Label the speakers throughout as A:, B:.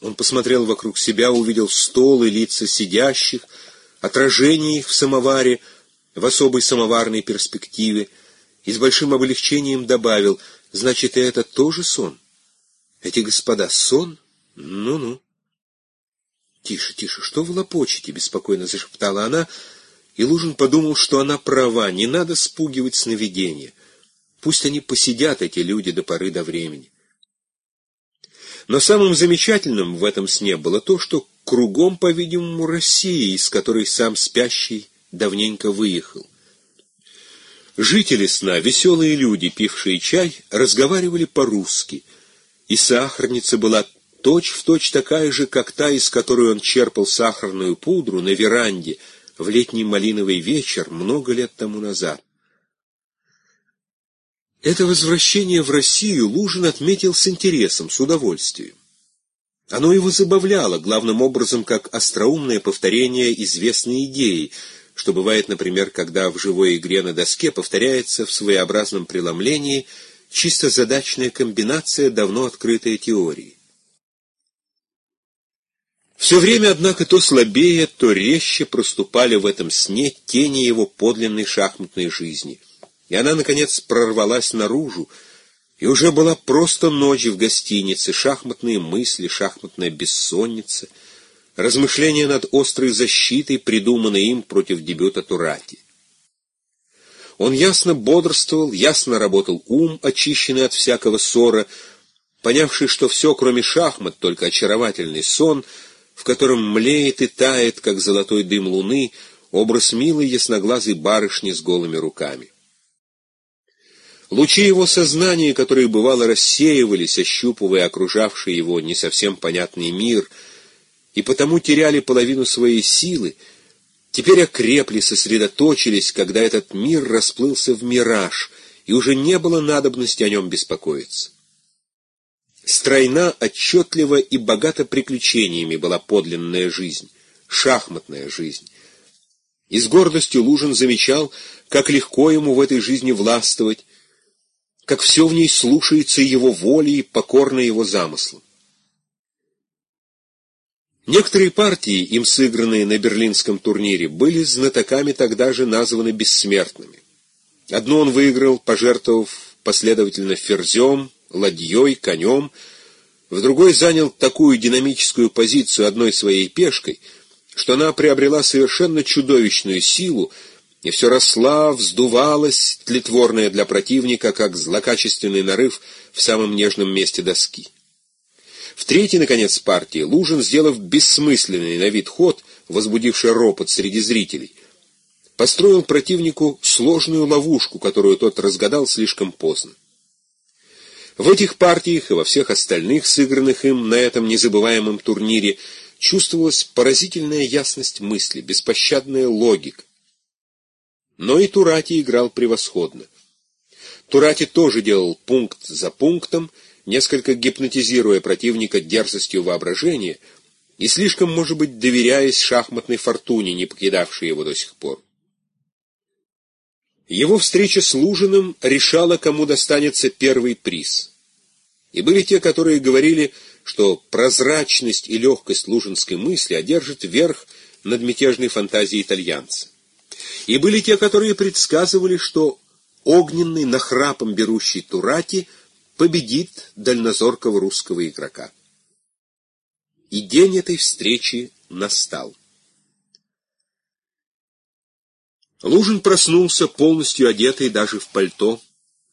A: Он посмотрел вокруг себя, увидел стол и лица сидящих, отражение их в самоваре, в особой самоварной перспективе, и с большим облегчением добавил, значит, и это тоже сон? Эти господа сон? Ну-ну. «Тише, тише, что вы лопочете?» — беспокойно зашептала она, и Лужин подумал, что она права, не надо спугивать сновидения. Пусть они посидят, эти люди, до поры до времени. Но самым замечательным в этом сне было то, что кругом, по-видимому, Россия, из которой сам спящий давненько выехал. Жители сна, веселые люди, пившие чай, разговаривали по-русски, и сахарница была точь-в-точь точь такая же, как та, из которой он черпал сахарную пудру на веранде в летний малиновый вечер много лет тому назад. Это возвращение в Россию Лужин отметил с интересом, с удовольствием. Оно его забавляло, главным образом, как остроумное повторение известной идеи, что бывает, например, когда в живой игре на доске повторяется в своеобразном преломлении чисто задачная комбинация давно открытой теории. Все время, однако, то слабее, то резче проступали в этом сне тени его подлинной шахматной жизни. И она, наконец, прорвалась наружу, и уже была просто ночь в гостинице, шахматные мысли, шахматная бессонница, размышления над острой защитой, придуманной им против дебюта Турати. Он ясно бодрствовал, ясно работал ум, очищенный от всякого ссора, понявший, что все, кроме шахмат, только очаровательный сон — в котором млеет и тает, как золотой дым луны, образ милой ясноглазой барышни с голыми руками. Лучи его сознания, которые бывало рассеивались, ощупывая окружавший его не совсем понятный мир, и потому теряли половину своей силы, теперь окрепли, сосредоточились, когда этот мир расплылся в мираж, и уже не было надобности о нем беспокоиться. Стройна, отчетлива и богата приключениями была подлинная жизнь, шахматная жизнь. И с гордостью Лужин замечал, как легко ему в этой жизни властвовать, как все в ней слушается его волей и покорно его замыслам. Некоторые партии, им сыгранные на берлинском турнире, были знатоками тогда же названы бессмертными. Одну он выиграл, пожертвовав последовательно ферзем, ладьей, конем, в другой занял такую динамическую позицию одной своей пешкой, что она приобрела совершенно чудовищную силу и все росла, вздувалась, тлетворная для противника, как злокачественный нарыв в самом нежном месте доски. В третьей, наконец, партии Лужин, сделав бессмысленный на вид ход, возбудивший ропот среди зрителей, построил противнику сложную ловушку, которую тот разгадал слишком поздно. В этих партиях и во всех остальных, сыгранных им на этом незабываемом турнире, чувствовалась поразительная ясность мысли, беспощадная логика. Но и Турати играл превосходно. Турати тоже делал пункт за пунктом, несколько гипнотизируя противника дерзостью воображения и слишком, может быть, доверяясь шахматной фортуне, не покидавшей его до сих пор. Его встреча с Лужиным решала, кому достанется первый приз. И были те, которые говорили, что прозрачность и легкость лужинской мысли одержат верх над мятежной фантазией итальянца. И были те, которые предсказывали, что огненный, нахрапом берущий Турати победит дальнозоркого русского игрока. И день этой встречи настал. Лужин проснулся, полностью одетый даже в пальто,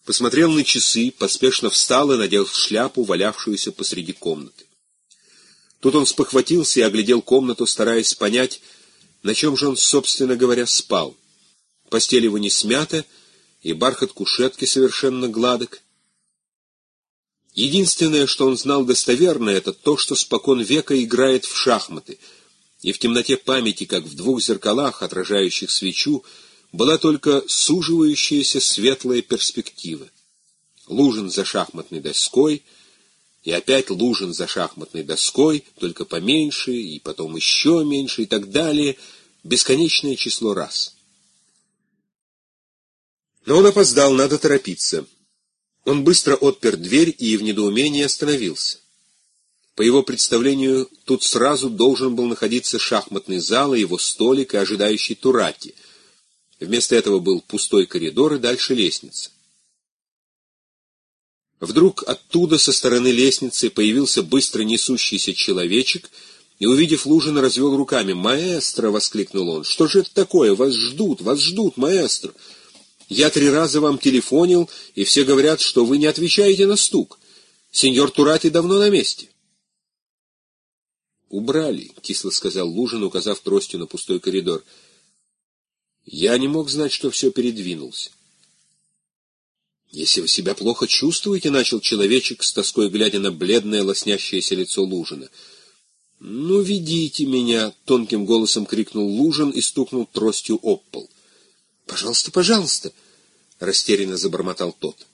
A: посмотрел на часы, поспешно встал и надел шляпу, валявшуюся посреди комнаты. Тут он спохватился и оглядел комнату, стараясь понять, на чем же он, собственно говоря, спал. Постель его не смята, и бархат кушетки совершенно гладок. Единственное, что он знал достоверно, это то, что спокон века играет в шахматы — и в темноте памяти, как в двух зеркалах, отражающих свечу, была только суживающаяся светлая перспектива. Лужин за шахматной доской, и опять Лужин за шахматной доской, только поменьше, и потом еще меньше, и так далее, бесконечное число раз. Но он опоздал, надо торопиться. Он быстро отпер дверь и в недоумении остановился. По его представлению, тут сразу должен был находиться шахматный зал и его столик и ожидающий Турати. Вместо этого был пустой коридор и дальше лестница. Вдруг оттуда, со стороны лестницы, появился быстро несущийся человечек и, увидев Лужина, развел руками. «Маэстро!» — воскликнул он. «Что же это такое? Вас ждут! Вас ждут, маэстро! Я три раза вам телефонил, и все говорят, что вы не отвечаете на стук. Сеньор Турати давно на месте». «Убрали», — кисло сказал Лужин, указав тростью на пустой коридор. «Я не мог знать, что все передвинулся». «Если вы себя плохо чувствуете», — начал человечек с тоской, глядя на бледное лоснящееся лицо Лужина. «Ну, ведите меня!» — тонким голосом крикнул Лужин и стукнул тростью об пол. «Пожалуйста, пожалуйста!» — растерянно забормотал тот.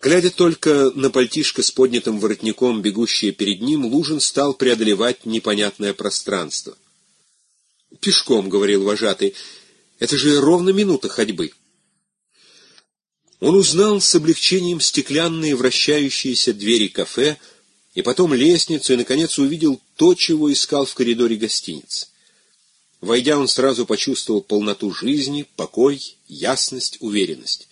A: Глядя только на пальтишко с поднятым воротником, бегущее перед ним, Лужин стал преодолевать непонятное пространство. «Пешком», — говорил вожатый, — «это же ровно минута ходьбы». Он узнал с облегчением стеклянные вращающиеся двери кафе, и потом лестницу, и, наконец, увидел то, чего искал в коридоре гостиницы. Войдя, он сразу почувствовал полноту жизни, покой, ясность, уверенность.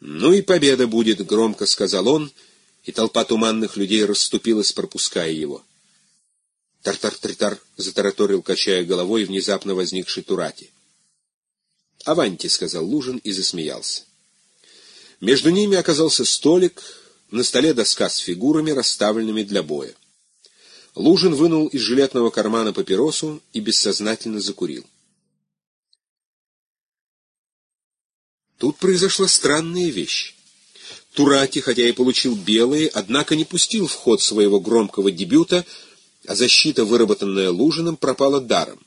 A: «Ну и победа будет», — громко сказал он, и толпа туманных людей расступилась, пропуская его. «Тар-тар-тар-тар», — затараторил, качая головой, внезапно возникший Турати. «Аванти», — сказал Лужин и засмеялся. Между ними оказался столик, на столе доска с фигурами, расставленными для боя. Лужин вынул из жилетного кармана папиросу и бессознательно закурил. Тут произошла странная вещь. Турати, хотя и получил белые, однако не пустил в ход своего громкого дебюта, а защита, выработанная Лужиным, пропала даром.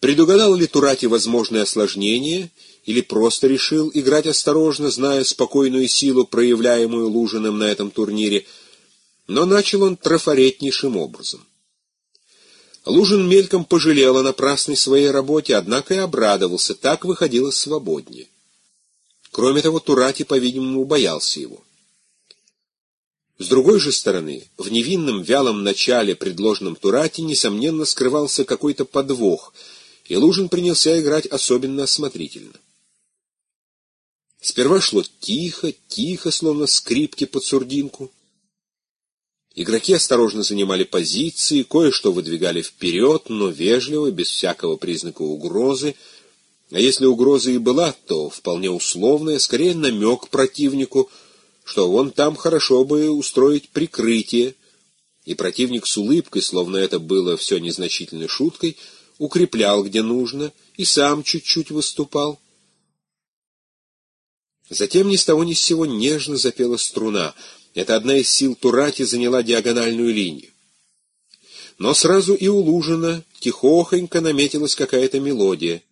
A: Предугадал ли Турати возможное осложнение или просто решил играть осторожно, зная спокойную силу, проявляемую Лужиным на этом турнире, но начал он трафаретнейшим образом. Лужин мельком пожалел о напрасной своей работе, однако и обрадовался, так выходило свободнее. Кроме того, Турати, по-видимому, боялся его. С другой же стороны, в невинном вялом начале, предложенном Турати, несомненно, скрывался какой-то подвох, и Лужин принялся играть особенно осмотрительно. Сперва шло тихо, тихо, словно скрипки под сурдинку. Игроки осторожно занимали позиции, кое-что выдвигали вперед, но вежливо, без всякого признака угрозы. А если угроза и была, то вполне условная, скорее намек противнику, что вон там хорошо бы устроить прикрытие. И противник с улыбкой, словно это было все незначительной шуткой, укреплял где нужно и сам чуть-чуть выступал. Затем ни с того ни с сего нежно запела струна. Это одна из сил Турати заняла диагональную линию. Но сразу и у Лужина тихохонько наметилась какая-то мелодия.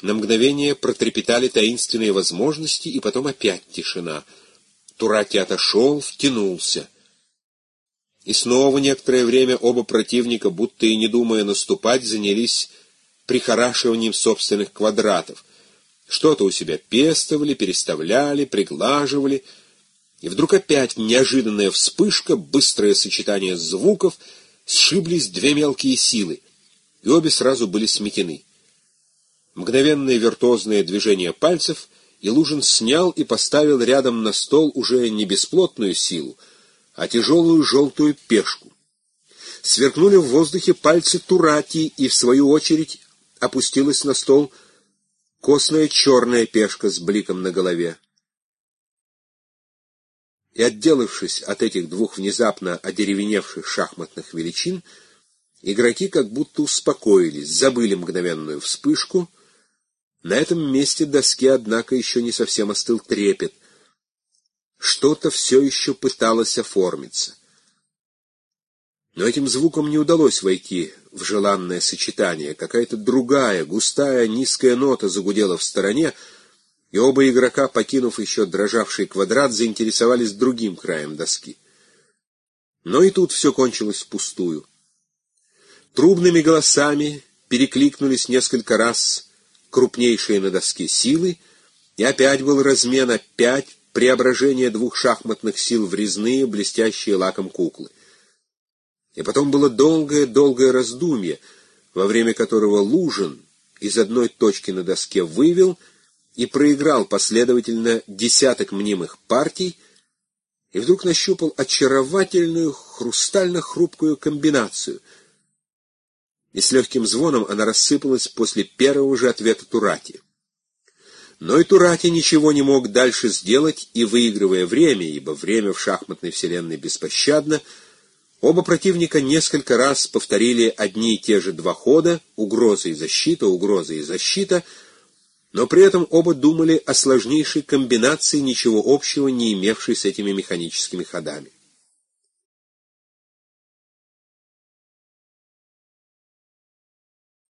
A: На мгновение протрепетали таинственные возможности, и потом опять тишина. Турати отошел, втянулся. И снова некоторое время оба противника, будто и не думая наступать, занялись прихорашиванием собственных квадратов. Что-то у себя пестовали, переставляли, приглаживали. И вдруг опять неожиданная вспышка, быстрое сочетание звуков, сшиблись две мелкие силы, и обе сразу были сметены. Мгновенное виртуозное движение пальцев, и Лужин снял и поставил рядом на стол уже не бесплотную силу, а тяжелую желтую пешку. Сверкнули в воздухе пальцы Турати, и, в свою очередь, опустилась на стол — костная черная пешка с бликом на голове. И, отделавшись от этих двух внезапно одеревеневших шахматных величин, игроки как будто успокоились, забыли мгновенную вспышку. На этом месте доски, однако, еще не совсем остыл трепет. Что-то все еще пыталось оформиться. Но этим звуком не удалось войти в желанное сочетание. Какая-то другая, густая, низкая нота загудела в стороне, и оба игрока, покинув еще дрожавший квадрат, заинтересовались другим краем доски. Но и тут все кончилось впустую. Трубными голосами перекликнулись несколько раз крупнейшие на доске силы, и опять был размен, опять преображение двух шахматных сил в резные, блестящие лаком куклы. И потом было долгое-долгое раздумье, во время которого Лужин из одной точки на доске вывел и проиграл последовательно десяток мнимых партий, и вдруг нащупал очаровательную хрустально-хрупкую комбинацию. И с легким звоном она рассыпалась после первого же ответа Турати. Но и Турати ничего не мог дальше сделать, и, выигрывая время, ибо время в шахматной вселенной беспощадно, оба противника несколько раз повторили одни и те же два хода, угроза и защита, угроза и защита — но при этом оба думали о сложнейшей комбинации, ничего общего не имевшей с этими механическими ходами.